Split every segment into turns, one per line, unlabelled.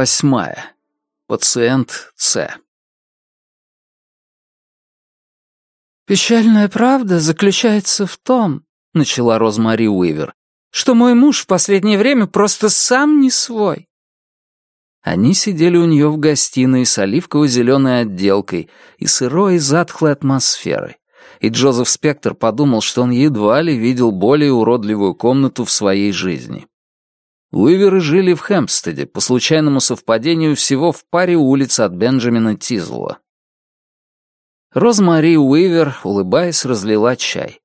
восьмая. Пациент С.
«Печальная правда заключается в том, — начала Розмари Уивер, — что мой муж в последнее время просто сам не свой».
Они сидели у нее в гостиной с оливково-зеленой отделкой и сырой затхлой атмосферой, и Джозеф Спектр подумал, что он едва ли видел более уродливую комнату в своей жизни. Уиверы жили в Хэмпстеде, по случайному совпадению всего в паре улиц от Бенджамина Тизла. Розмари Уивер, улыбаясь, разлила чай.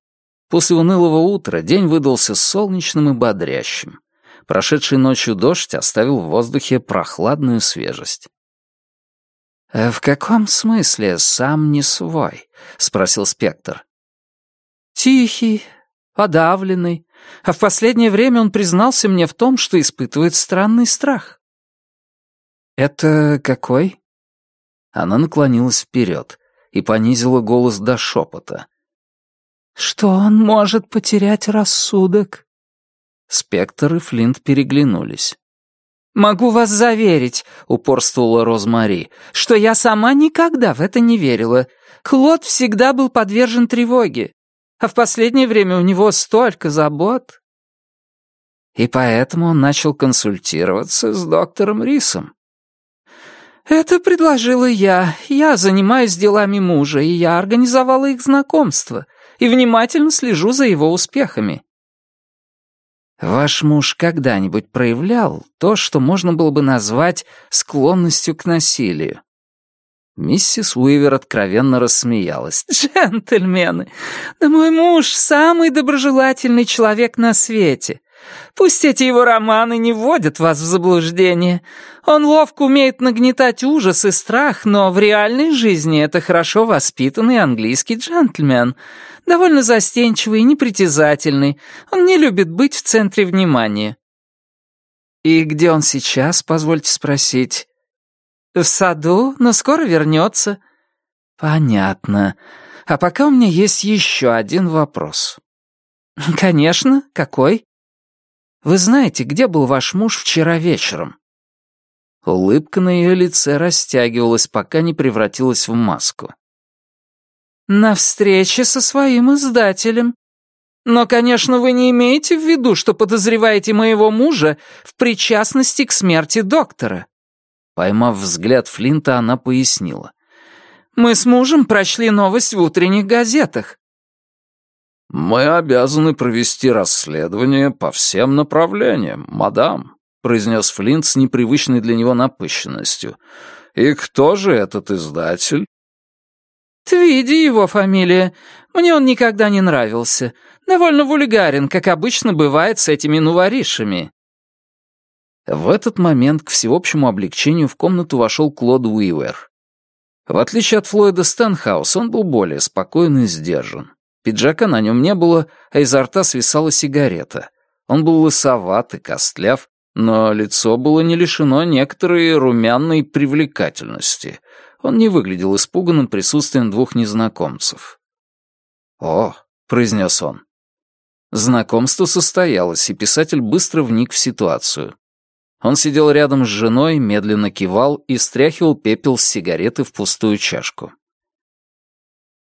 После унылого утра день выдался солнечным и бодрящим. Прошедший ночью дождь оставил в воздухе прохладную свежесть.
«Э, «В каком смысле сам не свой?» — спросил Спектр. «Тихий, подавленный, а в последнее время он признался мне в том, что испытывает странный страх».
«Это какой?» Она наклонилась вперед и понизила голос до шепота.
«Что он может потерять рассудок?»
Спектр и Флинт переглянулись.
«Могу вас заверить», — упорствовала Розмари, «что я сама никогда в это не верила. Клод всегда был подвержен тревоге, а в последнее время у него столько забот».
И поэтому он начал консультироваться с доктором Рисом.
«Это предложила я. Я занимаюсь делами мужа, и я организовала их знакомство, и внимательно слежу за его успехами».
«Ваш муж когда-нибудь проявлял то, что можно было бы назвать склонностью к насилию?» Миссис Уивер откровенно рассмеялась.
«Джентльмены, да мой муж самый доброжелательный человек на свете. Пусть эти его романы не вводят вас в заблуждение. Он ловко умеет нагнетать ужас и страх, но в реальной жизни это хорошо воспитанный английский джентльмен. Довольно застенчивый и непритязательный. Он не любит быть в центре внимания.
«И где он сейчас, позвольте спросить?»
«В саду, но скоро вернется».
«Понятно. А пока у меня есть еще один вопрос».
«Конечно. Какой?»
Вы знаете, где был ваш муж вчера вечером?» Улыбка на ее лице растягивалась, пока не превратилась в маску.
«На встрече со своим издателем. Но, конечно, вы не имеете в виду, что подозреваете моего мужа в причастности к смерти доктора».
Поймав взгляд Флинта, она пояснила.
«Мы с мужем прочли новость в утренних газетах.
«Мы обязаны провести расследование по всем направлениям, мадам», произнес Флинт с непривычной для него напыщенностью. «И кто же этот издатель?»
«Твиди его фамилия. Мне он никогда не нравился. Довольно вульгарен, как обычно бывает с этими нуворишами».
В этот момент к всеобщему облегчению в комнату вошел Клод Уивер. В отличие от Флойда Стэнхаус, он был более спокоен и сдержан. Пиджака на нем не было, а изо рта свисала сигарета. Он был лысоват и костляв, но лицо было не лишено некоторой румяной привлекательности. Он не выглядел испуганным присутствием двух незнакомцев. «О», — произнес он. Знакомство состоялось, и писатель быстро вник в ситуацию. Он сидел рядом с женой, медленно кивал и стряхивал пепел с сигареты в пустую чашку.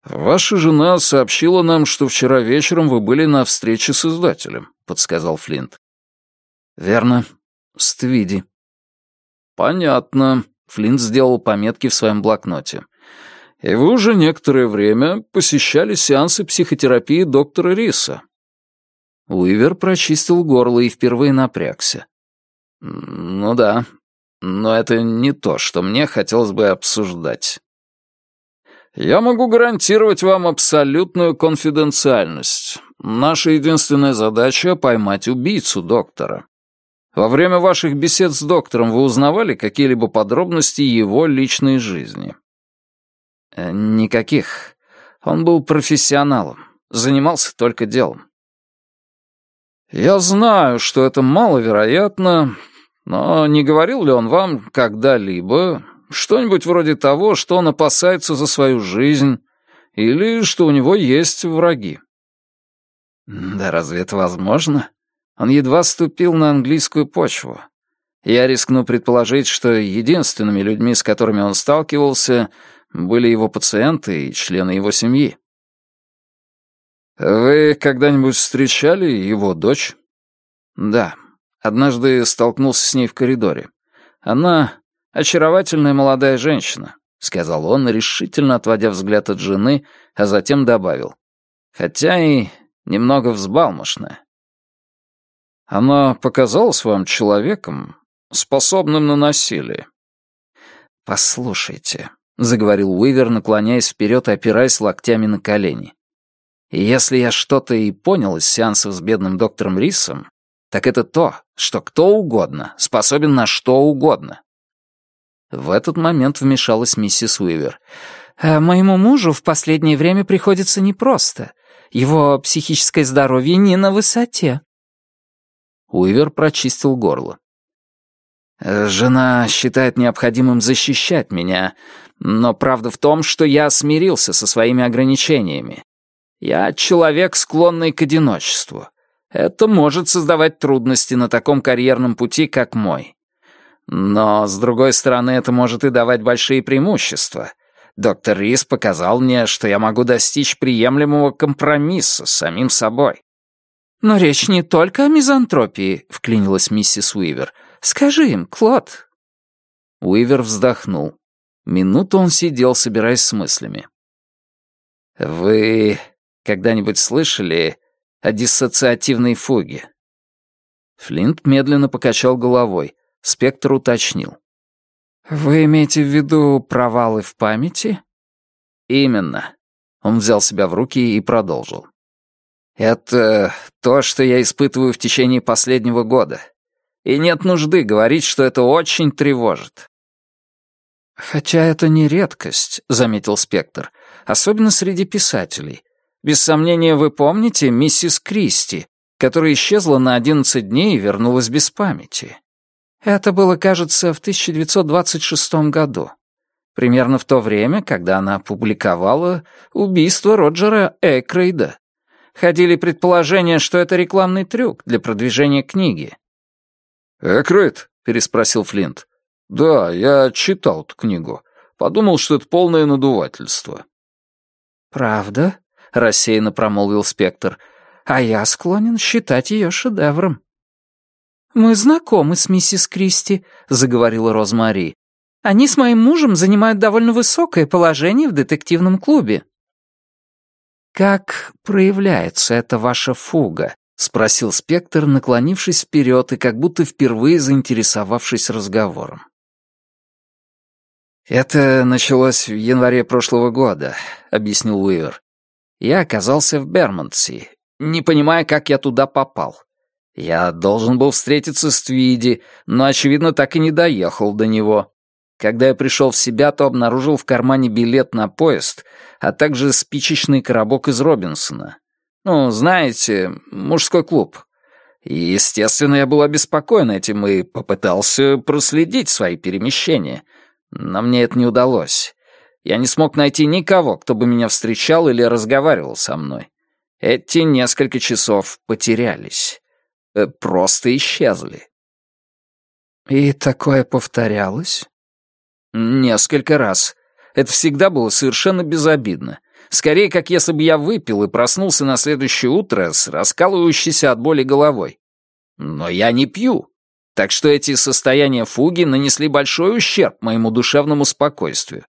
«Ваша жена сообщила нам, что вчера вечером вы были на встрече с издателем», — подсказал Флинт.
«Верно. С Твиди».
«Понятно», — Флинт сделал пометки в своем блокноте. «И вы уже некоторое время посещали сеансы психотерапии доктора Риса».
Уивер прочистил горло и впервые напрягся.
«Ну да, но это не то, что мне хотелось бы обсуждать». Я могу гарантировать вам абсолютную конфиденциальность. Наша единственная задача — поймать убийцу доктора. Во время ваших бесед с доктором вы узнавали какие-либо подробности его личной жизни?
Э, никаких. Он был профессионалом, занимался только делом.
Я знаю, что это маловероятно, но не говорил ли он вам когда-либо, что-нибудь вроде того, что он опасается за свою жизнь, или что у него есть враги.
Да разве это возможно? Он едва ступил на английскую почву. Я рискну предположить, что единственными людьми, с которыми он сталкивался, были его пациенты и члены его семьи. «Вы когда-нибудь встречали его дочь?» «Да. Однажды столкнулся с ней в коридоре. Она очаровательная молодая женщина», — сказал он, решительно отводя взгляд от жены, а затем добавил. «Хотя и немного взбалмошная». «Она показалась вам человеком, способным на насилие?» «Послушайте», — заговорил Уивер, наклоняясь вперед и опираясь локтями на колени. Если я что-то и понял из сеансов с бедным доктором Рисом, так это то, что кто угодно способен на что угодно. В этот момент вмешалась миссис Уивер. «А «Моему мужу в последнее время приходится непросто. Его психическое здоровье не на высоте». Уивер прочистил горло. «Жена считает необходимым защищать меня, но правда в том, что я смирился со своими ограничениями я человек, склонный к одиночеству. Это может создавать трудности на таком карьерном пути, как мой. Но, с другой стороны, это может и давать большие преимущества. Доктор Рис показал мне, что я могу достичь приемлемого компромисса с самим собой. «Но речь не только о мизантропии», — вклинилась миссис Уивер. «Скажи им, Клод». Уивер вздохнул. Минуту он сидел, собираясь с мыслями. «Вы когда-нибудь слышали о диссоциативной фуге?» Флинт медленно покачал головой. Спектр уточнил. «Вы имеете в виду провалы в памяти?» «Именно». Он взял себя в руки и продолжил. «Это то, что я испытываю в течение последнего года. И нет нужды говорить, что это очень тревожит». «Хотя это не редкость», — заметил Спектр, «особенно среди писателей. Без сомнения, вы помните миссис Кристи, которая исчезла на 11 дней и вернулась без памяти. Это было, кажется, в 1926 году. Примерно в то время, когда она опубликовала убийство Роджера Экрейда. Ходили предположения, что это рекламный трюк для продвижения книги.
«Экрейд?» — переспросил Флинт. «Да, я читал эту книгу. Подумал, что это полное надувательство».
«Правда?» Рассеянно промолвил Спектр. «А я склонен считать ее шедевром». «Мы знакомы с миссис Кристи», — заговорила Розмари. «Они с моим мужем занимают довольно высокое положение в детективном клубе». «Как проявляется эта ваша фуга?» — спросил Спектр, наклонившись вперед и как будто впервые заинтересовавшись разговором.
«Это началось в январе прошлого года», — объяснил Уивер я оказался в Бермонтси, не понимая, как я туда попал. Я должен был встретиться с Твиди, но, очевидно, так и не доехал до него. Когда я пришел в себя, то обнаружил в кармане билет на поезд, а также спичечный коробок из Робинсона. Ну, знаете, мужской клуб. И, естественно, я был обеспокоен этим и попытался проследить свои перемещения. Но мне это не удалось. Я не смог найти никого, кто бы меня встречал или разговаривал со мной. Эти несколько часов потерялись. Э, просто исчезли.
И такое повторялось?
Несколько раз. Это всегда было совершенно безобидно. Скорее, как если бы я выпил и проснулся на следующее утро с раскалывающейся от боли головой. Но я не пью. Так что эти состояния фуги нанесли большой ущерб моему душевному спокойствию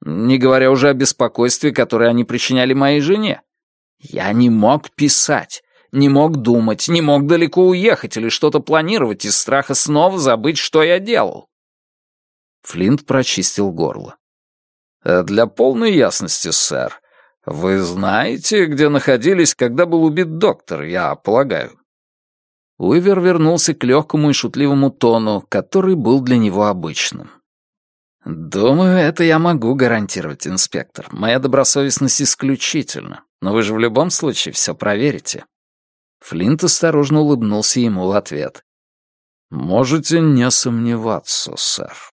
не говоря уже о беспокойстве, которое они причиняли моей жене. Я не мог писать, не мог думать, не мог далеко уехать или что-то планировать из страха снова забыть, что я делал. Флинт прочистил горло. «Э, «Для полной ясности, сэр, вы знаете, где находились, когда был убит доктор, я полагаю?» Уивер вернулся к легкому и шутливому тону, который был для него обычным. «Думаю, это я могу гарантировать, инспектор. Моя добросовестность исключительна. Но вы же в любом случае все проверите». Флинт осторожно улыбнулся ему в ответ. «Можете не сомневаться, сэр».